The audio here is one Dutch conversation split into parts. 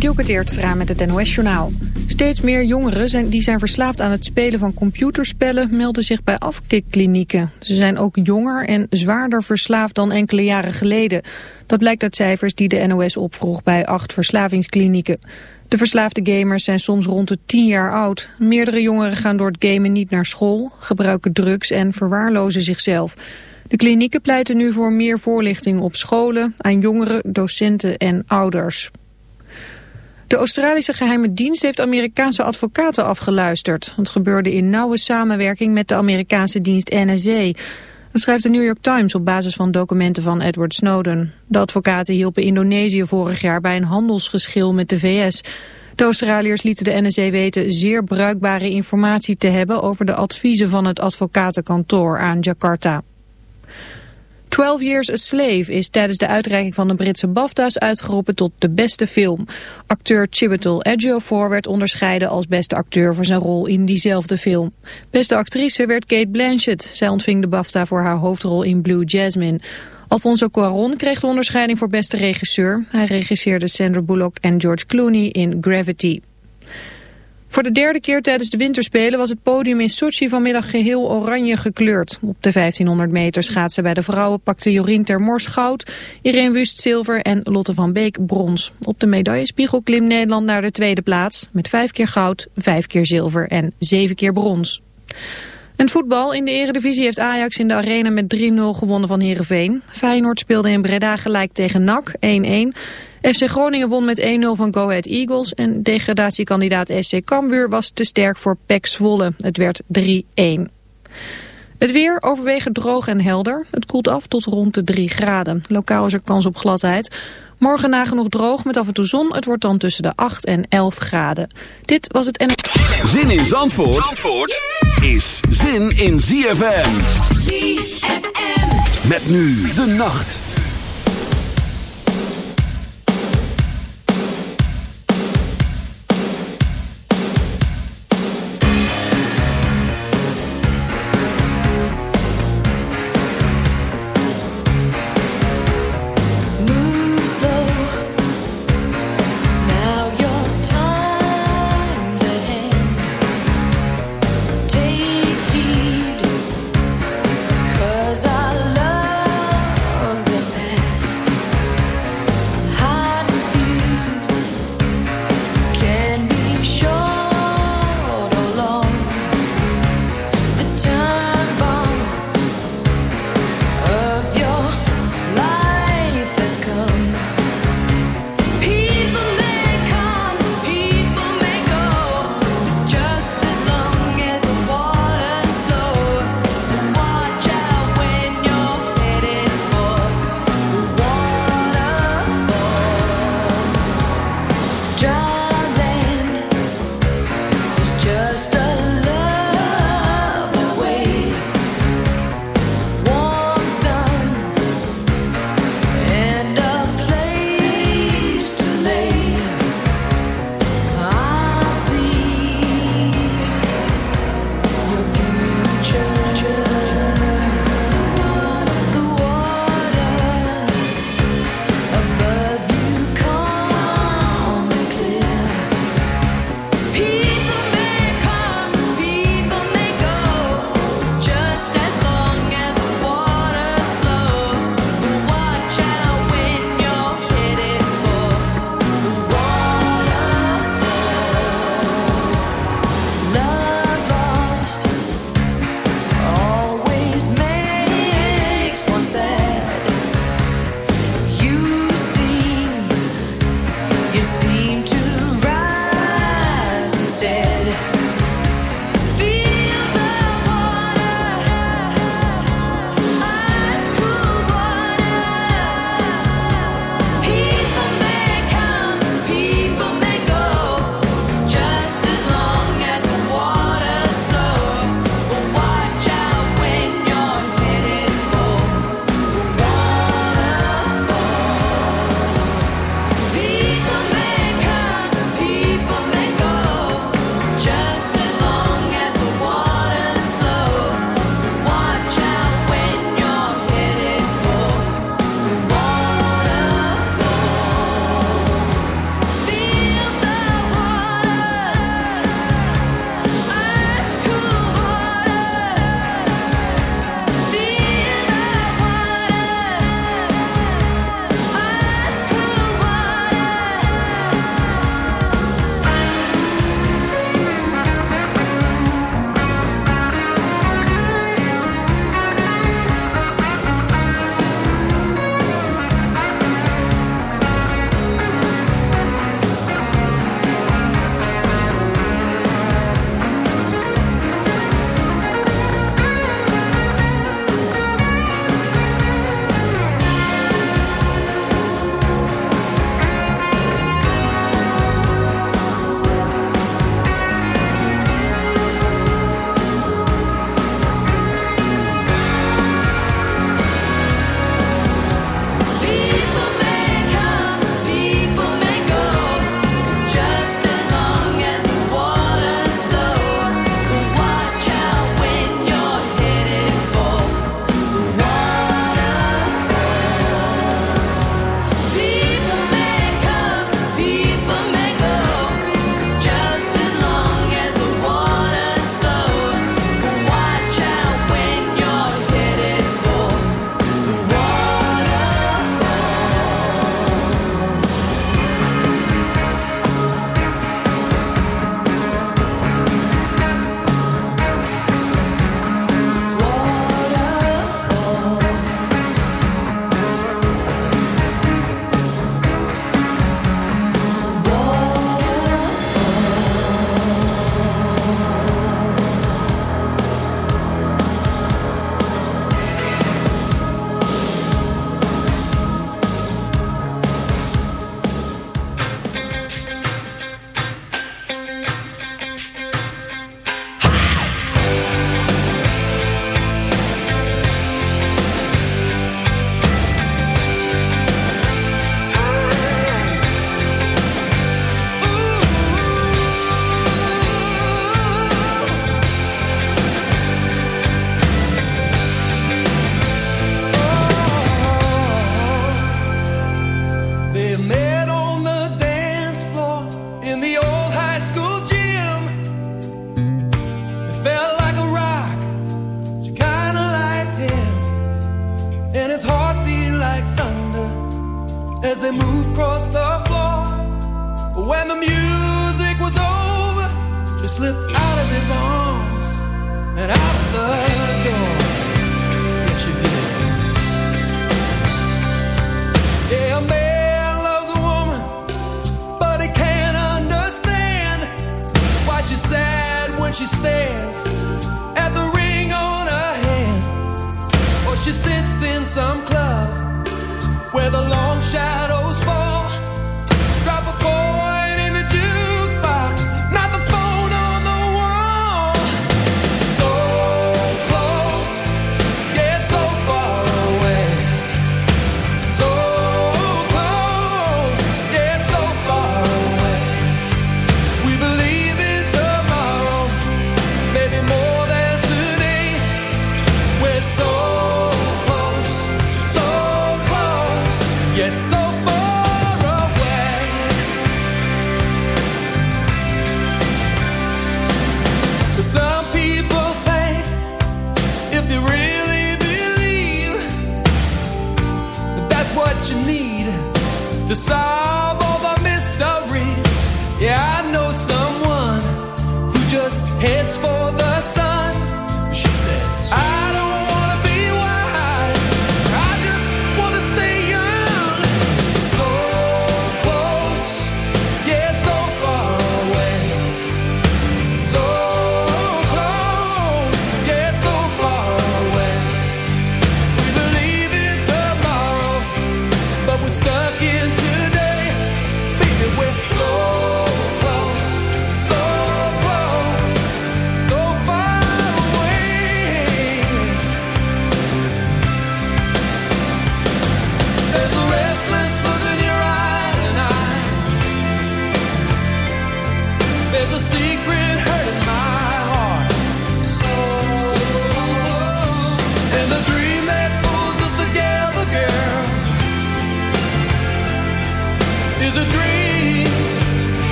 Dielke Teertstra met het NOS-journaal. Steeds meer jongeren die zijn verslaafd aan het spelen van computerspellen... melden zich bij afkikklinieken. Ze zijn ook jonger en zwaarder verslaafd dan enkele jaren geleden. Dat blijkt uit cijfers die de NOS opvroeg bij acht verslavingsklinieken. De verslaafde gamers zijn soms rond de 10 jaar oud. Meerdere jongeren gaan door het gamen niet naar school... gebruiken drugs en verwaarlozen zichzelf... De klinieken pleiten nu voor meer voorlichting op scholen, aan jongeren, docenten en ouders. De Australische geheime dienst heeft Amerikaanse advocaten afgeluisterd. Het gebeurde in nauwe samenwerking met de Amerikaanse dienst NSA. Dat schrijft de New York Times op basis van documenten van Edward Snowden. De advocaten hielpen Indonesië vorig jaar bij een handelsgeschil met de VS. De Australiërs lieten de NSA weten zeer bruikbare informatie te hebben over de adviezen van het advocatenkantoor aan Jakarta. 12 Years a Slave is tijdens de uitreiking van de Britse BAFTA's uitgeroepen tot de beste film. Acteur Chiwetel Ejiofor werd onderscheiden als beste acteur voor zijn rol in diezelfde film. Beste actrice werd Kate Blanchett. Zij ontving de BAFTA voor haar hoofdrol in Blue Jasmine. Alfonso Cuarón kreeg de onderscheiding voor beste regisseur. Hij regisseerde Sandra Bullock en George Clooney in Gravity. Voor de derde keer tijdens de winterspelen was het podium in Sochi vanmiddag geheel oranje gekleurd. Op de 1500 meter schaatsen bij de vrouwen pakte Jorien Termors goud, Irene Wust zilver en Lotte van Beek brons. Op de medaillespiegel klim Nederland naar de tweede plaats met vijf keer goud, vijf keer zilver en zeven keer brons. En voetbal in de eredivisie heeft Ajax in de arena met 3-0 gewonnen van Heerenveen. Feyenoord speelde in Breda gelijk tegen NAC 1-1. FC Groningen won met 1-0 van Go Ahead Eagles en degradatiekandidaat SC Cambuur was te sterk voor PEC Zwolle. Het werd 3-1. Het weer overwegend droog en helder. Het koelt af tot rond de 3 graden. Lokaal is er kans op gladheid. Morgen nagenoeg droog met af en toe zon. Het wordt dan tussen de 8 en 11 graden. Dit was het en... Zin in Zandvoort, Zandvoort is zin in ZFM. ZFM. Met nu de nacht.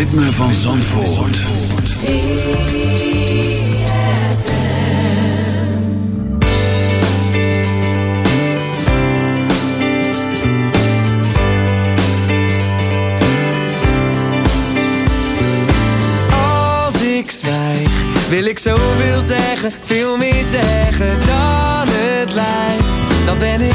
ritme van Zandvoort. Als ik zwijg, wil ik zoveel zeggen, veel meer zeggen dan het lijkt. Dan ben ik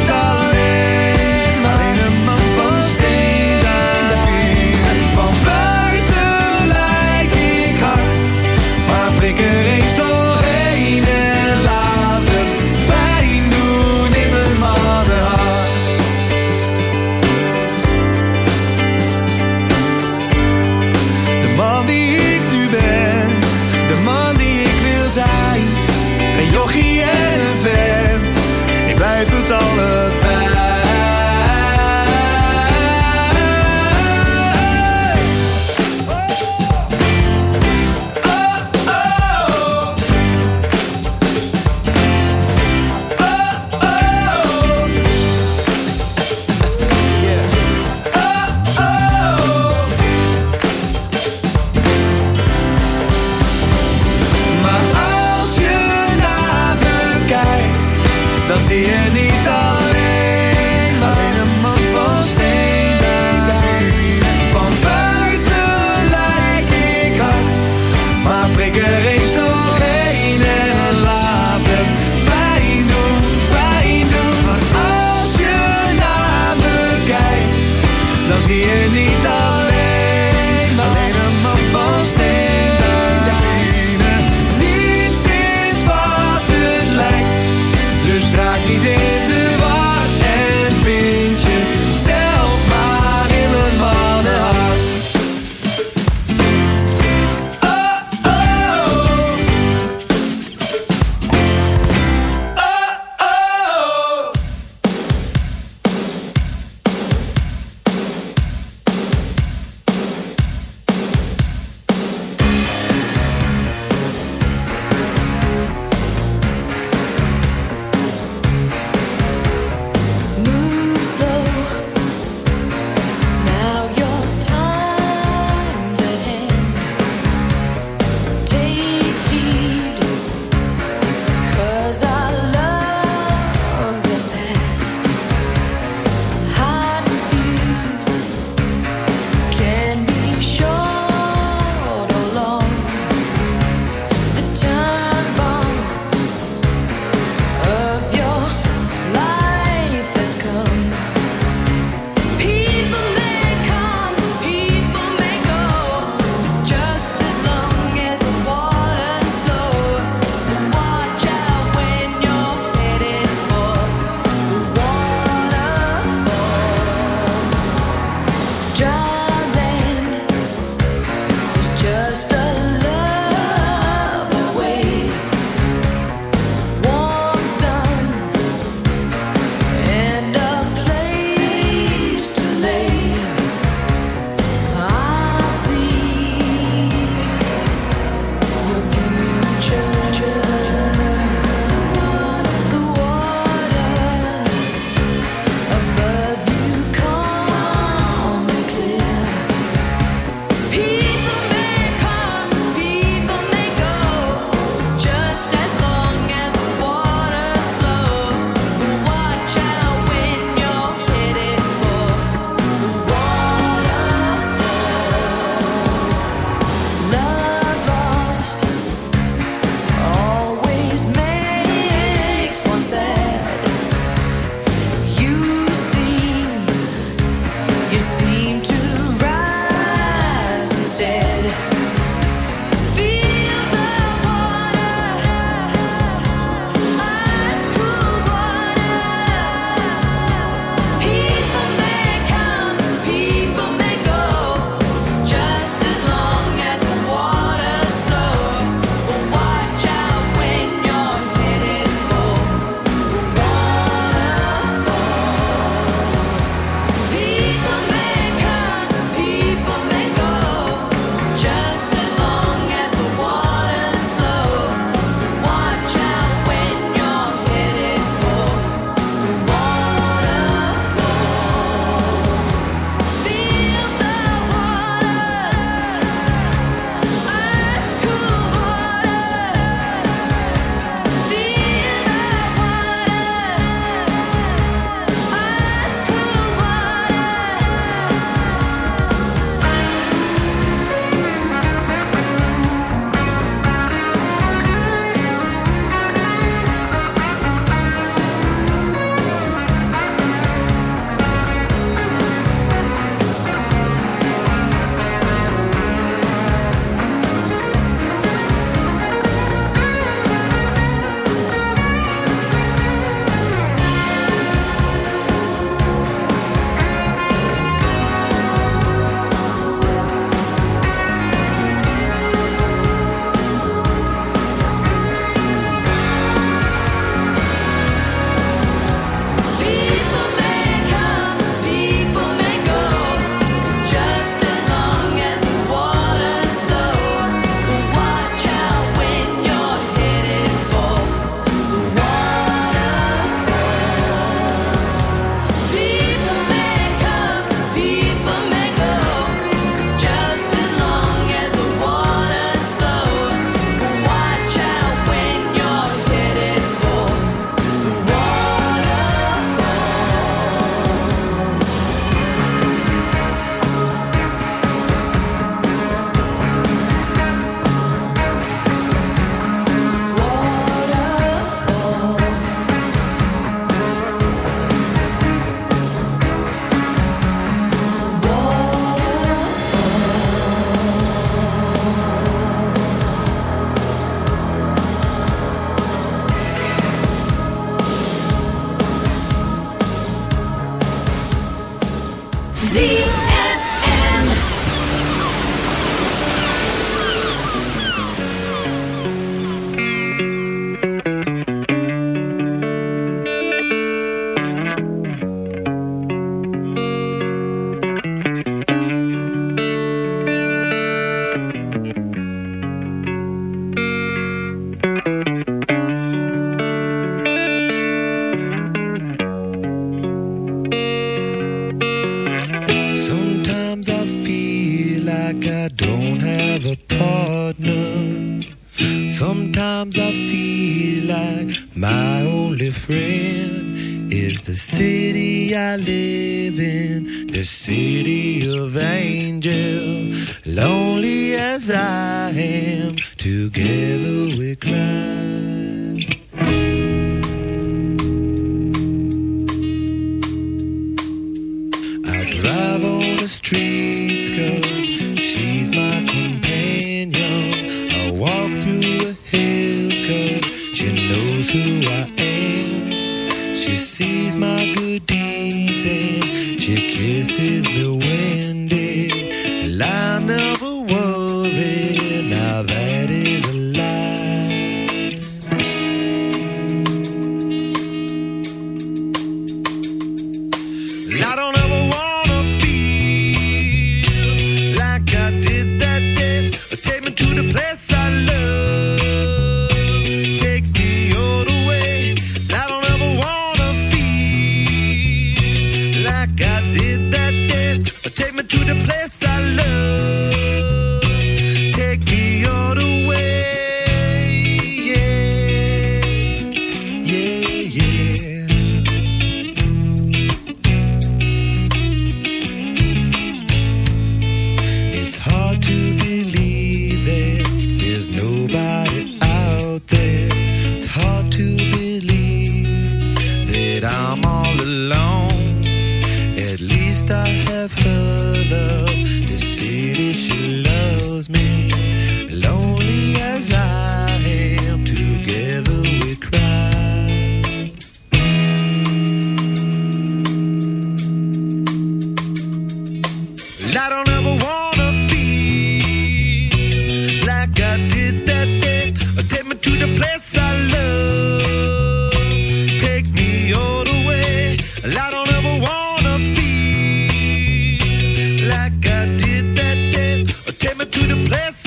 to the place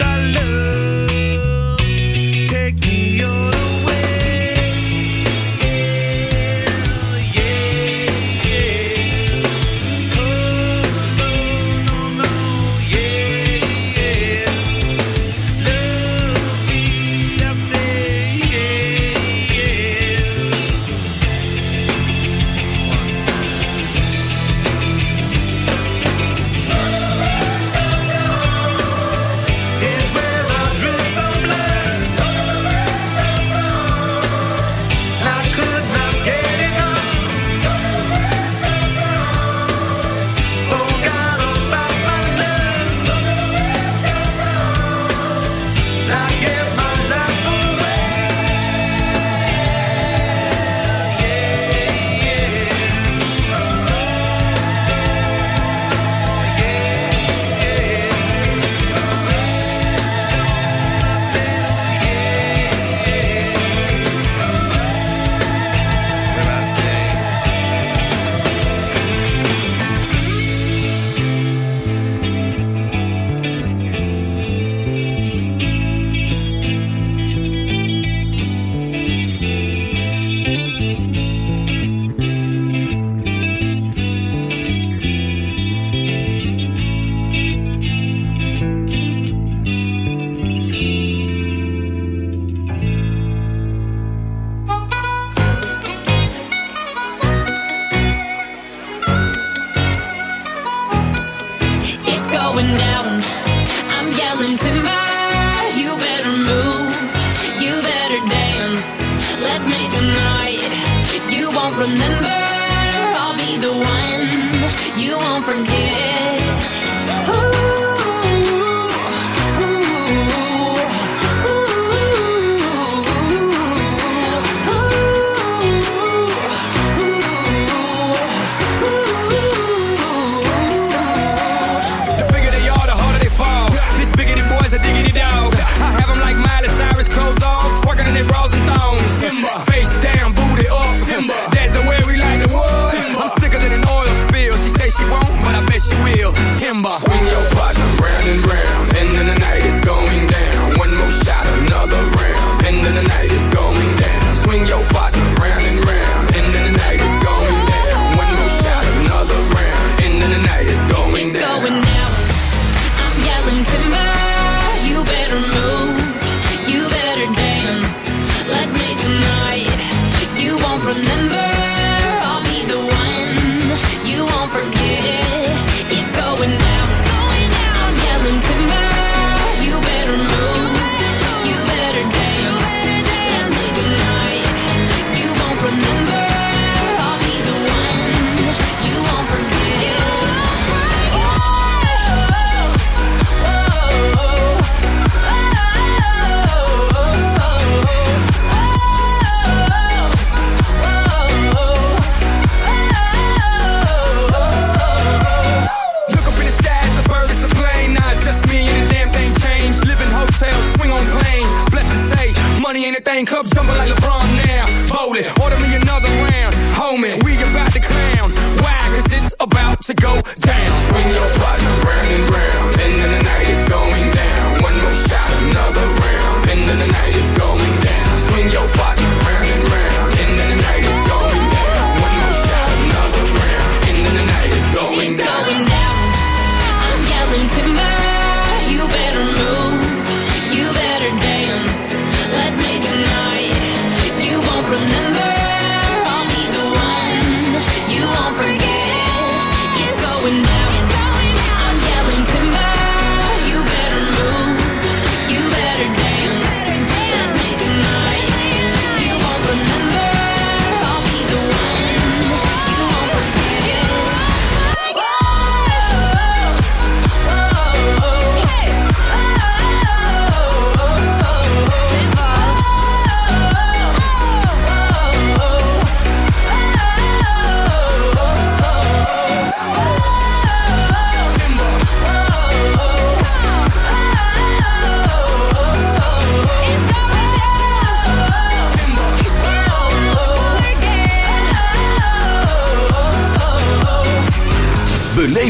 won't remember, I'll be the one you won't forget. To go down. Swing your partner round and round.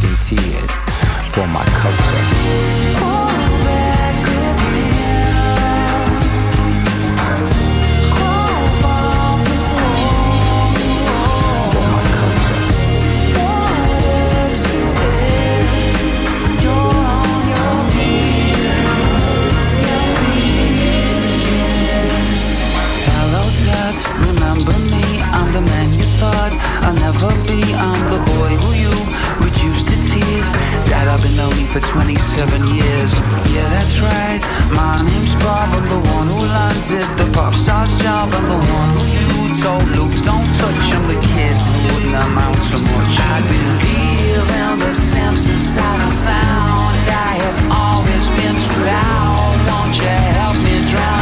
in tears for my culture. For 27 years. Yeah, that's right. My name's Bob. I'm the one who landed the pop star's job. I'm the one who you told Luke, don't touch. I'm the kid who wouldn't amount to much. I believe in the sense inside of sound. I have always been too loud. Won't you help me drown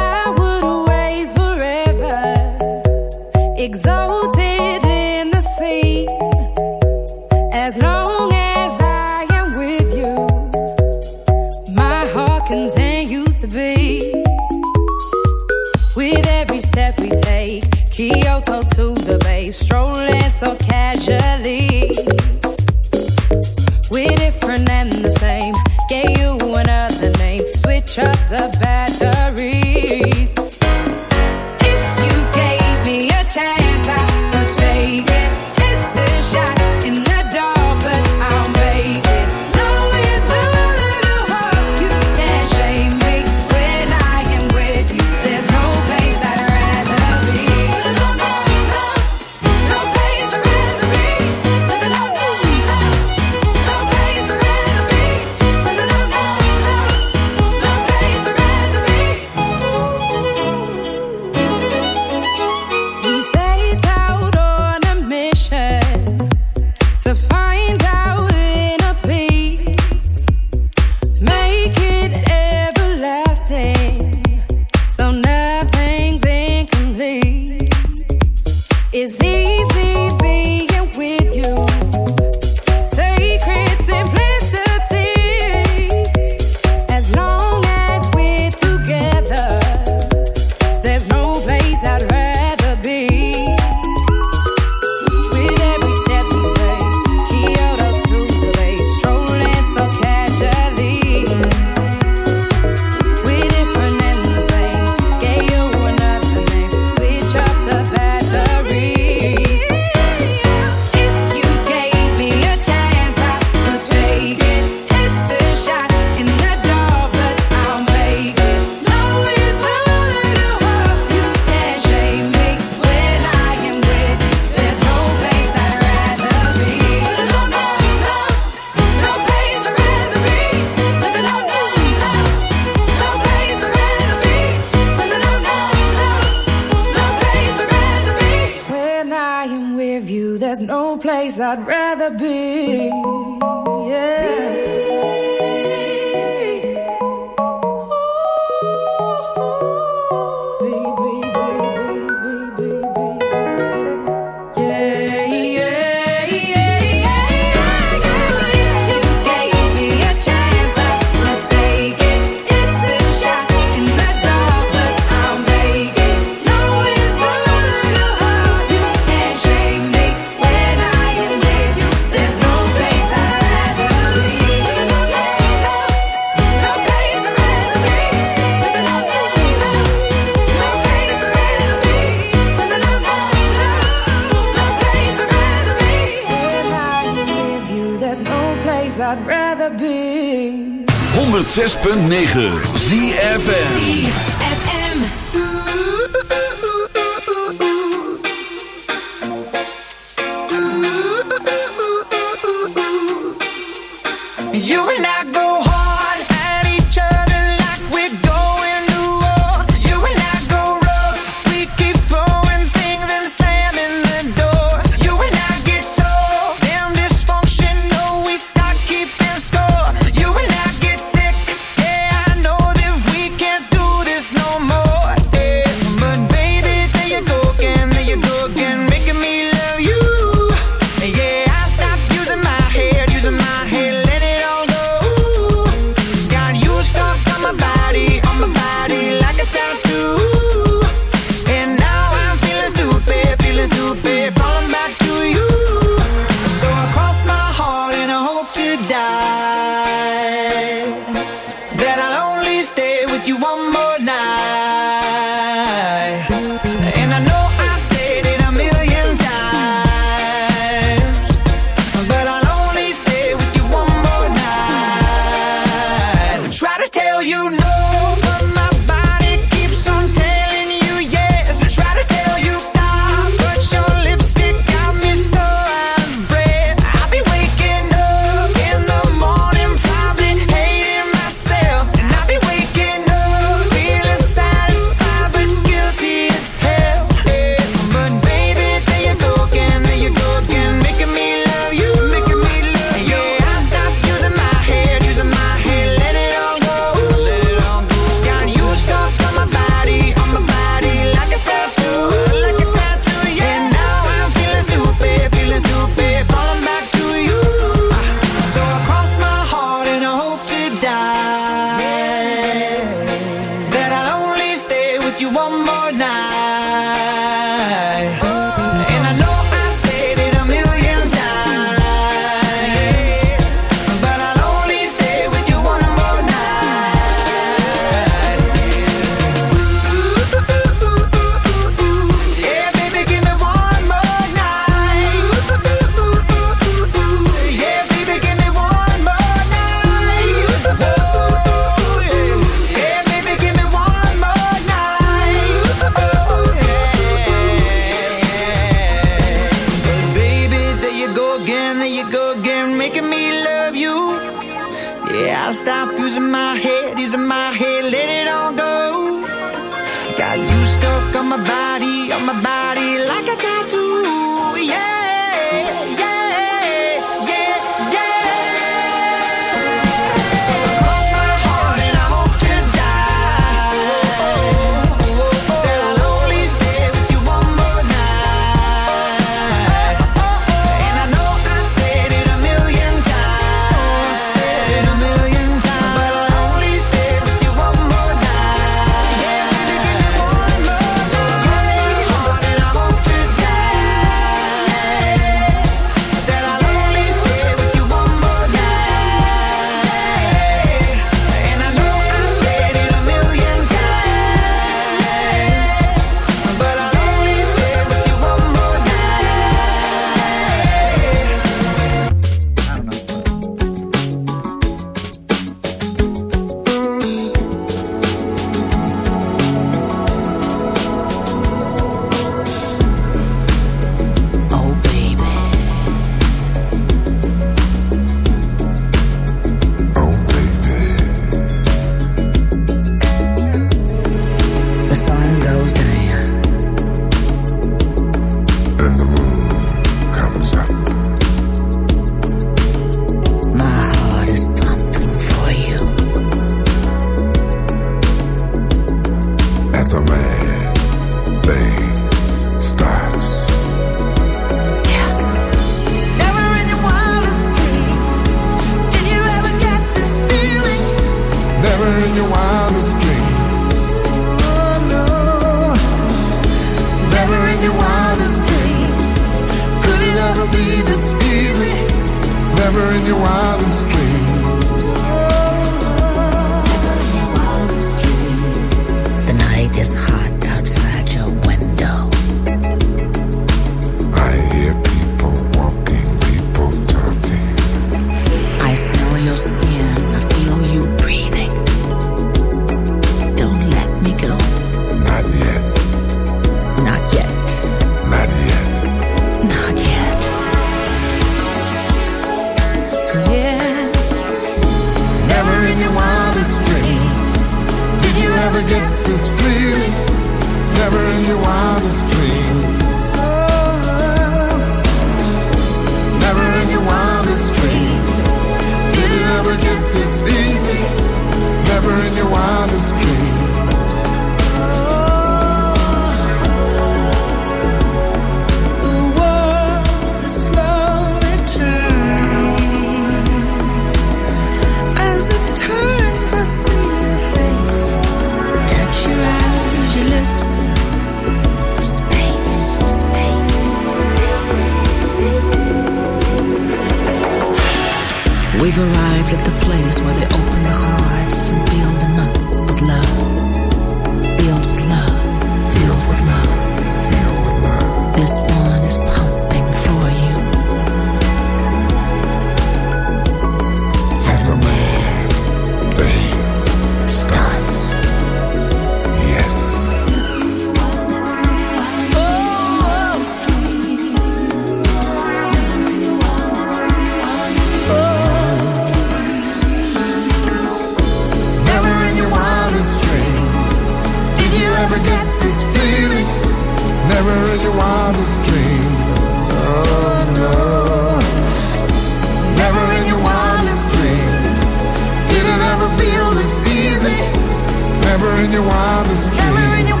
in your wildest dreams.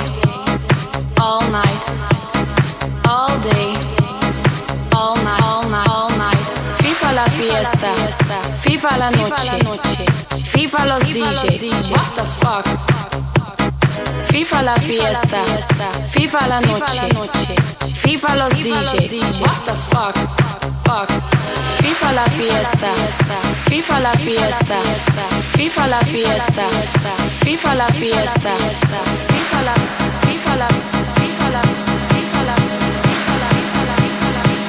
fiesta, FIFA la noche, FIFA los dj's. what the fuck. FIFA la fiesta, FIFA la noche, FIFA los dj's. what the fuck, fuck. FIFA la fiesta, FIFA la fiesta, FIFA la fiesta, FIFA la fiesta, FIFA la, FIFA la, FIFA la.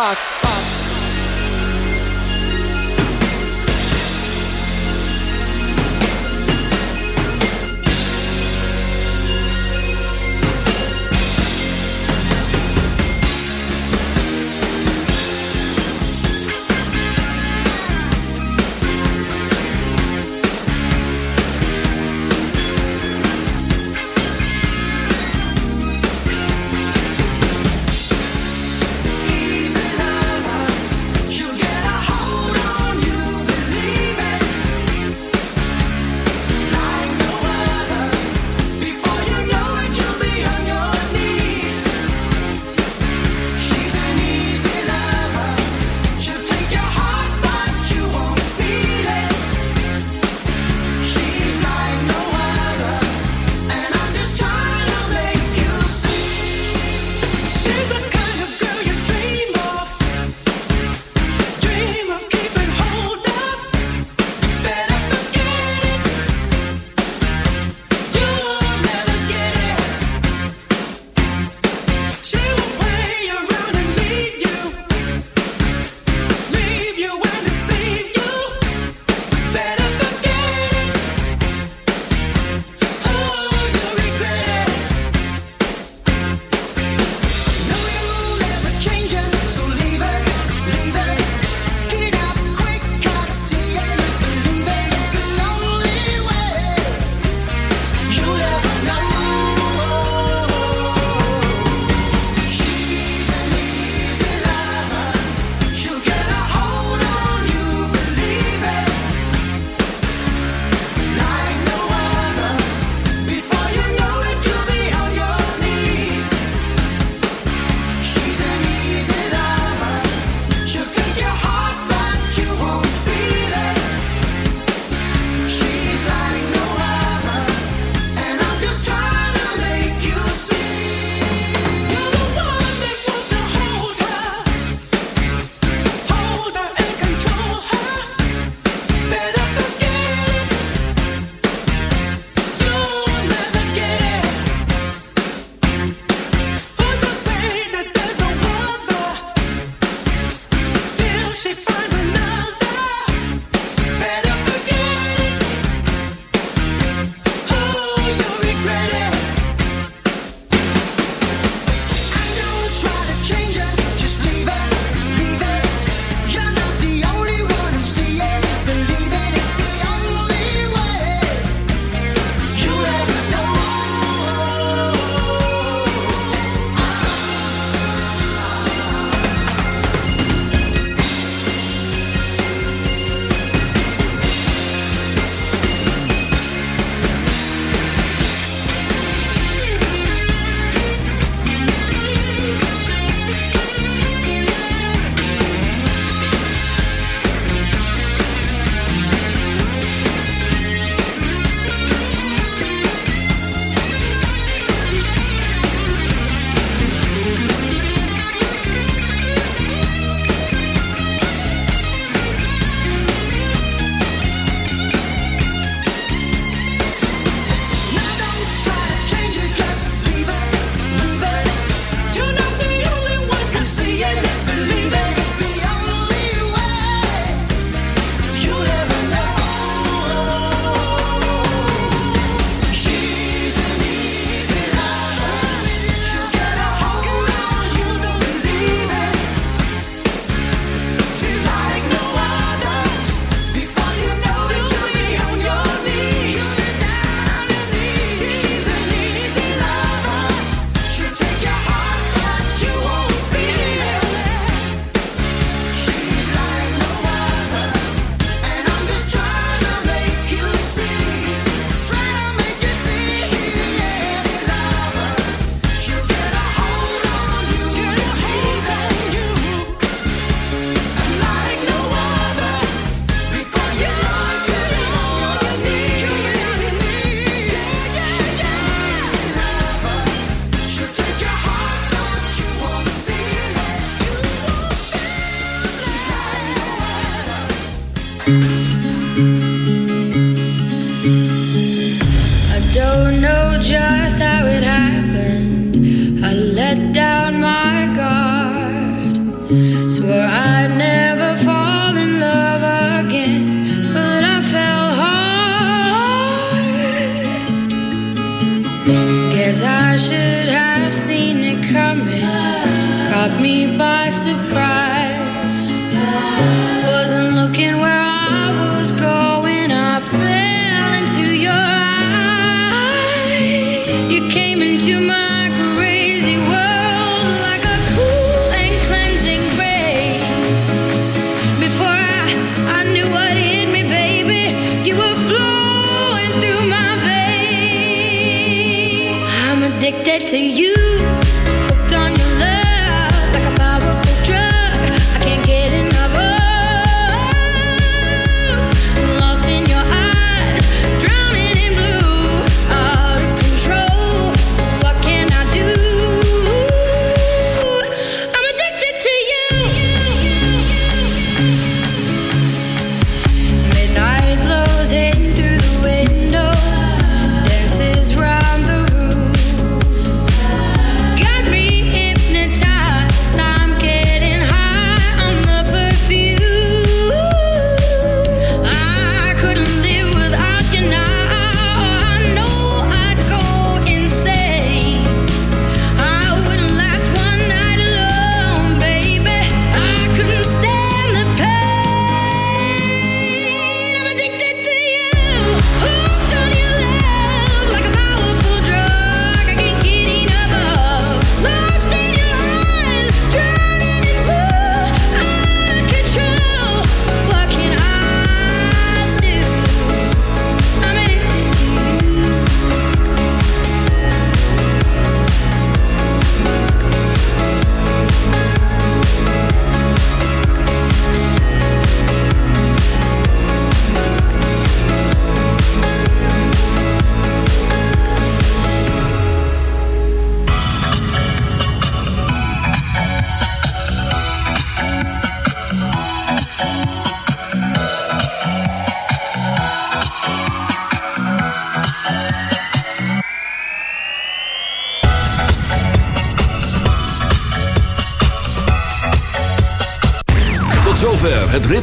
What